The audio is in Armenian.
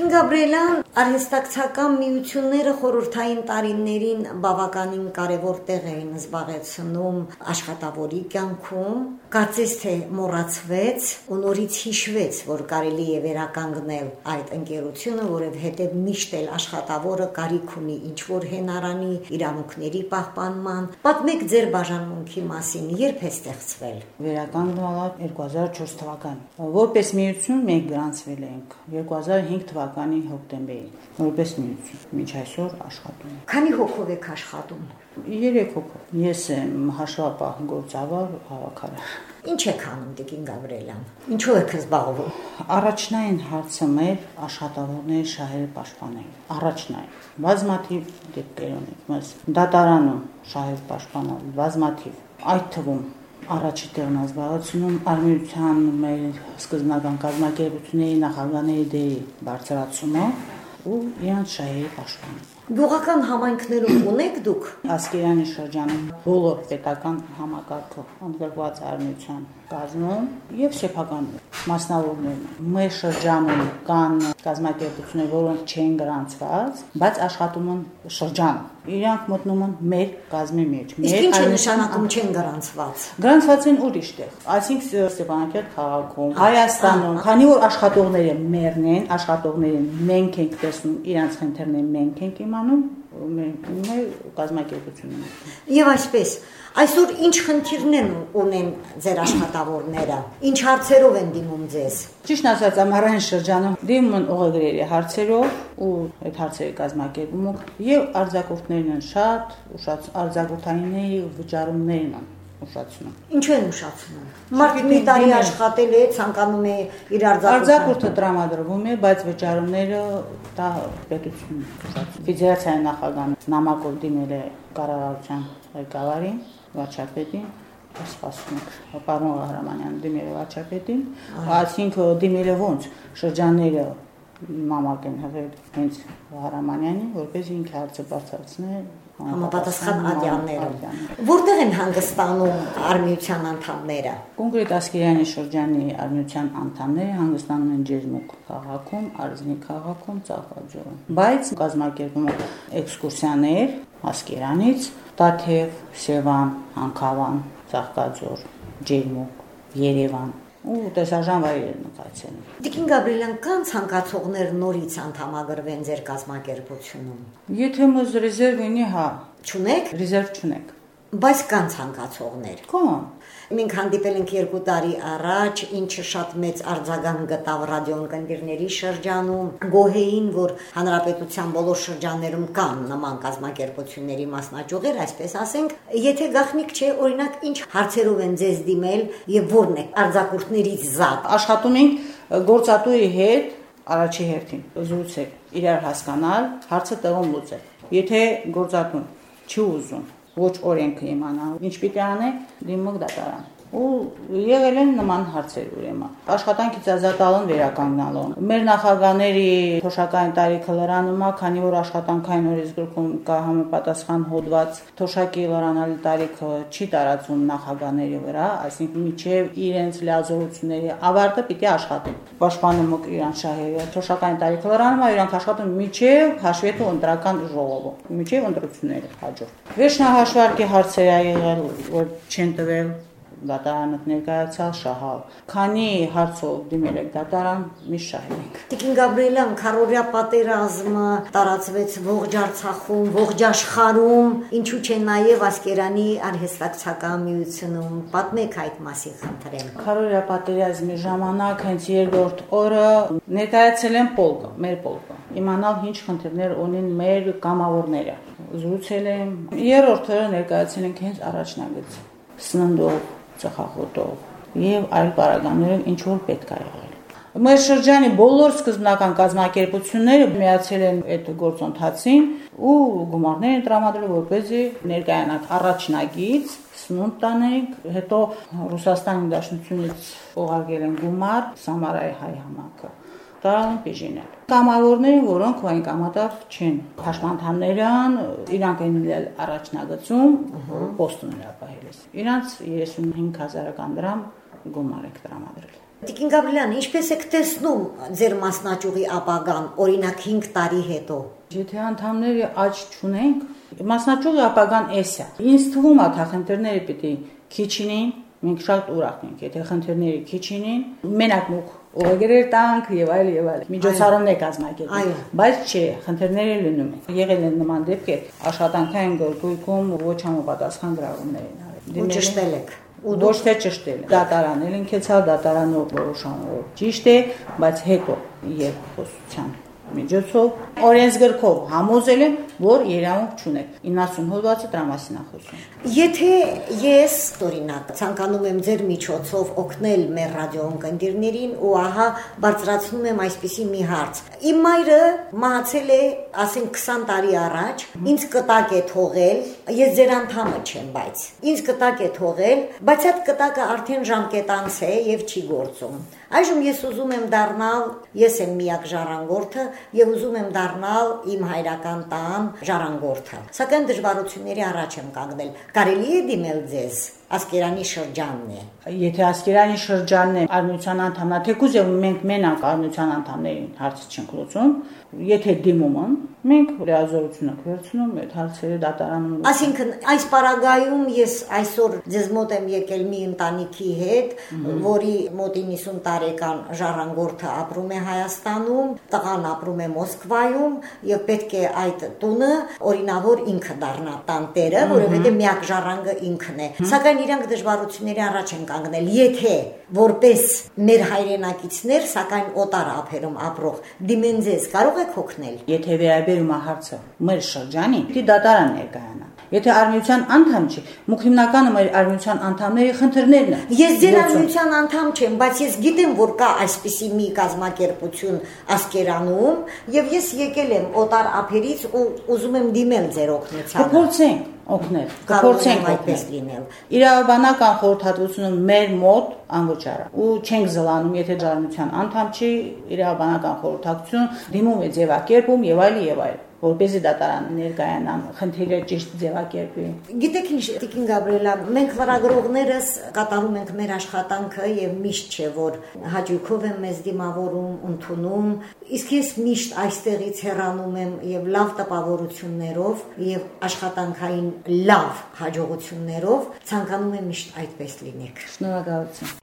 Տիկին Գաբրիելյան, արհեստակցական միությունները խորհրդային տարիներին բավականին կարևոր տեղ էին զբաղեցնում աշխատավորի կյանքում։ Կարծես թե մոռացվեց ու նորից հիշվեց, որ կարելի է վերականգնել այդ ընկերությունը, որովհետև միշտ էլ աշխատավորը կարիք ունի ինչ որ հենարանի իրավունքների պահպանման։ Պատմեք ձեր բաժանմունքի մասին, երբ է ստեղծվել։ Վերականգնվել 2004 թվական։ Որպես միություն մենք գրանցվել ենք 2005 թվականի հոկտեմբերին։ Որպես միություն, մինչ այսօր աշխատում Քանի հոգով եք աշխատում։ 3 հոգով։ Ես եմ հաշվապահ գործավար հավաքարար։ Ինչ եք անում Տիկին Գաբրիելյան։ Ինչու եք զբաղվում։ Առաջնային հարցը մեր աշխատավորների շահերը պաշտպանել։ Առաջնային։ Բազմաթիվ դեպքեր ունենք։ Մեզ դատարանում շահեր պաշտպանալ բազմաթիվ։ Այդ թվում առաջի տեղն ազգացնում արմիրության մեր սկզբնական կազմակերպությունների նախագահների դերի բարձրացումը ու իրանց շահերի պաշտպանում։ Գյուղական համայնքներում ունեք դուք? Ասկերյանի շրջանում բոլոր պետական համակարգով ընդգրկված արմիության կազմում եւ սեփական մասնավորներն մեր շրջանում կան կազմակերպություններ, որոնք չեն գրանցված, բայց աշխատում են շրջանում։ Իրանք մտնում են մեր կազմի մեջ։ Մեր ինչ նշանակում չեն գրանցված։ Գրանցված են ուրիշ տեղ, այսինքն Ստեփանակերտ քաղաքում, Հայաստանում, քանի որ աշխատողները մերն են, աշխատողները մենք ենք տեսնում, իրանք խնդիրները մենք ենք իմանում, մեր կազմակերպությունը։ Եվ այսպես, այսօր ինչ խնդիրներ ունեն ձեր աշխատավորները։ Ինչ հարցերով են դիմում ձեզ։ Ճիշտ ասած, ամառային շրջանում դիմում են օղեգրերի հարցերով ու այդ հարցերի կազմակերպումը եւ արձակուրդներն են շատ, ու շատ արձակուրդայինների վճարումներն են ուշացնում։ Ինչու են ուշացնում։ Մարդ մի տարի աշխատել է, ցանկանում է իր արձակուրդը տրամադրվում է, բայց վճարումները դա պետությունն ուշացնում։ Ֆեդերացիայի նախագահան նամակով դիմել է կառավարության ղեկավարին, վարչապետին, սպասում ենք պարոն Ղահրամանյան դիմել է վարչապետին, այսինքն դիմել է ոնց շրջանները նամակ են հղել հենց Ղահրամանյանին, որպես ինքը հարցը բարձրացնի համապատասխան ադյանները։ Որտեղ են հանգստանում արմիության անդամները։ Կոնկրետ Ասկերյանի շրջանի արմիության անդամները հանգստանում են Ջերմուկ քաղաքում, Արզնի քաղաքում, Ծաղկաձորում։ Բայց կազմակերպում էքսկուրսիաներ Ասկերանից Տաթև, Սևան, Հանքավան, Ծաղկաձոր, Ջերմուկ, Երևան ու տեսարժան վայրեր նկատեցին։ Տիկին Գաբրիելյան կան ցանկացողներ նորից անդամագրվեն ձեր կազմակերպությունում։ Եթե մոզ ռեզերվ ունի, հա, Չունեք, ռեզերվ չունենք։ բայց կան ցանկացողներ։ Կան։ Մենք հանդիպել ենք երկու տարի առաջ, ինչը շատ մեծ արձագանք գտավ ռադիոընկերների շրջանում, գոհեին, որ հանրապետության բոլոր շրջաններում կան նման կազմակերպությունների մասնաճյուղեր, այսպես ասենք, եթե գախնիկ չէ, օրինակ, ինչ հարցերով են ձեզ դիմել եւ ո՞րն է արձակուրդներից զատ։ Աշխատում ենք գործատուի հետ առաջի հերթին զրուցել, իրար հասկանալ, հարցը տեղում լուծել։ Եթե գործատուն չի ուզում ոչ օրենքը իմանալ, ինչ պիտի անեք, դիմок դատարան ու եղել են նման հարցեր ուրեմն աշխատանքից ազատալն վերականգնալուն մեր նախագաների թոշակային տարիքը լրանում է քանի որ աշխատանքային օրենսգրքում կա համապատասխան հոդված թոշակի լրանալի տարիքը չի տարածում նախագաների վրա այսինքն միջև իրենց լիազորությունների ավարտը պիտի աշխատեն պաշտպանում եք իրան շահերը թոշակային տարիքը լրանում է իրանք աշխատում միջև հաշվետու ընտրական ժողովը միջև ընտրությունները հաջորդ վերջնահաշվարկի հարցեր ա եղել որ չեն տվել դատարանդ ներկայացալ շահալ։ Քանի հարցով դիմել եք դատարան, մի շահենք։ Տիկին Գաբրիելյան, քարորյա պատերազմը տարածվեց ողջ Արցախում, ողջ աշխարհում, ինչու՞ չէ նաև Ասկերանի արհեստակցական միությունում։ Պատմեք այդ մասին խնդրեմ։ Քարորյա պատերազմի ժամանակ հենց երկրորդ օրը ներկայացել են полկը, մեր полկը։ Իմանալ ինչ խնդիրներ ունին մեր կամավորները։ Զրուցել եմ։ Երրորդ օրը ներկայացել ենք հենց առաջնագծը սննդով ծխախոտով եւ այլ բարագաներով ինչ որ պետք է եղել։ Մեր շրջանի բոլոր սկզբնական կազմակերպությունները միացել են այդ գործընթացին ու գումարներ են տրամադրել որպեսզի ներկայանան առաջնագից սնունդ տանենք, հետո Ռուսաստանի Դաշնությունից ուղարկել են գումար Սամարայի հայ համակը տան բիժիներ։ Կամավորները, որոնք այն կամատավ չեն, հաշմանդամներն իրանք են լինել առաջնագծում, պոստն հրապահելիս։ Իրանց 35000 դրամ գումար եք տրամադրել։ Տիկին Գաբրիելյան, ինչպես եք տեսնում ձեր մասնաճյուղի ապագան, օրինակ 5 տարի հետո։ Եթե անդամների աճ չունենք, մասնաճյուղի ապագան էս է։ Ինձ թվում է, թե խնդիրները պիտի քիչ լինեն, մենք շատ ուրախ ենք, եթե խնդիրները քիչ լինեն, մենակ մուք ուղեգրեր տանք եւ այլ եւ այլ միջոցառումներ կազմակերպել բայց չէ խնդիրները լինում են եղել են նման դեպքեր աշխատանքային գործույքում ոչ համապատասխան գրառումներ են արել ու ճշտել եք ու ոչ թե ճշտել դատարանել են քեցալ դատարանով որոշանով ճիշտ է բայց հետո երբ խոսության միջոցով օրենսգրքով համոզել են, որ երաունք չունեք։ 90 հոդվածը դրա մասին է խոսում։ Եթե ես օրինակ ցանկանում եմ ձեր միջոցով օգնել մեր ռադիոընկերներին ու ահա բարձրացնում եմ այսպիսի մի հարց։ Իմ մայրը մահացել է, ասենք 20 տարի առաջ, ինձ կտակ է թողել, ես ձեր անդամը չեմ, բայց ինձ կտակ է թողել, բայց այդ կտակը արդեն ժամկետանց է եւ չի գործում։ Այժմ ես ուզում եմ դառնալ, ես եմ միակ ժառանգորդը եւ ուզում եմ դառնալ իմ հայրական տան ժառանգորդը։ Սակայն դժվարությունների առաջ եմ կանգնել։ Կարելի է դիմել ձեզ Ասկերանի շրջանն է։ Եթե Ասկերանի շրջանն է արմության անդամնա, թեկուզ եւ մենք մենակ արմության անդամներին հարցը չենք լուծում, եթե դիմում են, մենք ռեալիզացիոնը վերցնում այդ հարցերը դատարանում։ Այսինքն այս պարագայում ես այսօր ձեզ մոտ եմ եկել մի ընտանիքի հետ, որի մոտ 90 տարեկան ժառանգորդը ապրում է Հայաստանում, տղան ապրում է Մոսկվայում եւ պետք է այդ տունը օրինավոր ինքը դառնա տանտերը, որովհետեւ միակ ժառանգը ինքն է։ Սակայն իրանք դժվարությունների առաջ են կանգնել, եթե որպես մեր հայրենակիցներ, սակայն օտար ափերում ապրող դիմեն ձեզ կարող եք օգնել։ Եթե վերաբերում է հարցը մեր շրջանին, դի դատարան ներկայանա։ Եթե արմիության անդամ չի, մուք հիմնականը մեր արմիության անդամների խնդիրներն են։ Ես ձեր արմիության անդամ չեմ, բայց ես գիտեմ, որ կա այսպիսի մի կազմակերպություն Ասկերանում, եւ ես եկել եմ օտար ափերից ու ուզում եմ դիմել ձեր օգնությանը։ Կփորձենք օգնել։ Կփորձենք այդպես լինել։ Իրավաբանական խորհրդատվությունը մեր մոտ անվճար է ու չենք զլանում, եթե ժառանգության անդամ չի, իրավաբանական խորհրդակցություն դիմում է ձևակերպում եւ այլ եւ այլ որպեսզի դատարան ներկայանան, խնդիրը ճիշտ ձևակերպի։ Գիտեք ինչ, Տիկին Գաբրիելա, մենք լրագրողներս կատարում ենք մեր աշխատանքը եւ միշտ չէ որ հաջողով եմ մեզ դիմավորում, ընդունում, իսկ ես միշտ այստեղից հեռանում եմ եւ լավ տպավորություններով եւ աշխատանքային լավ հաջողություններով ցանկանում եմ միշտ այդպես լինեք։ Շնորհակալություն։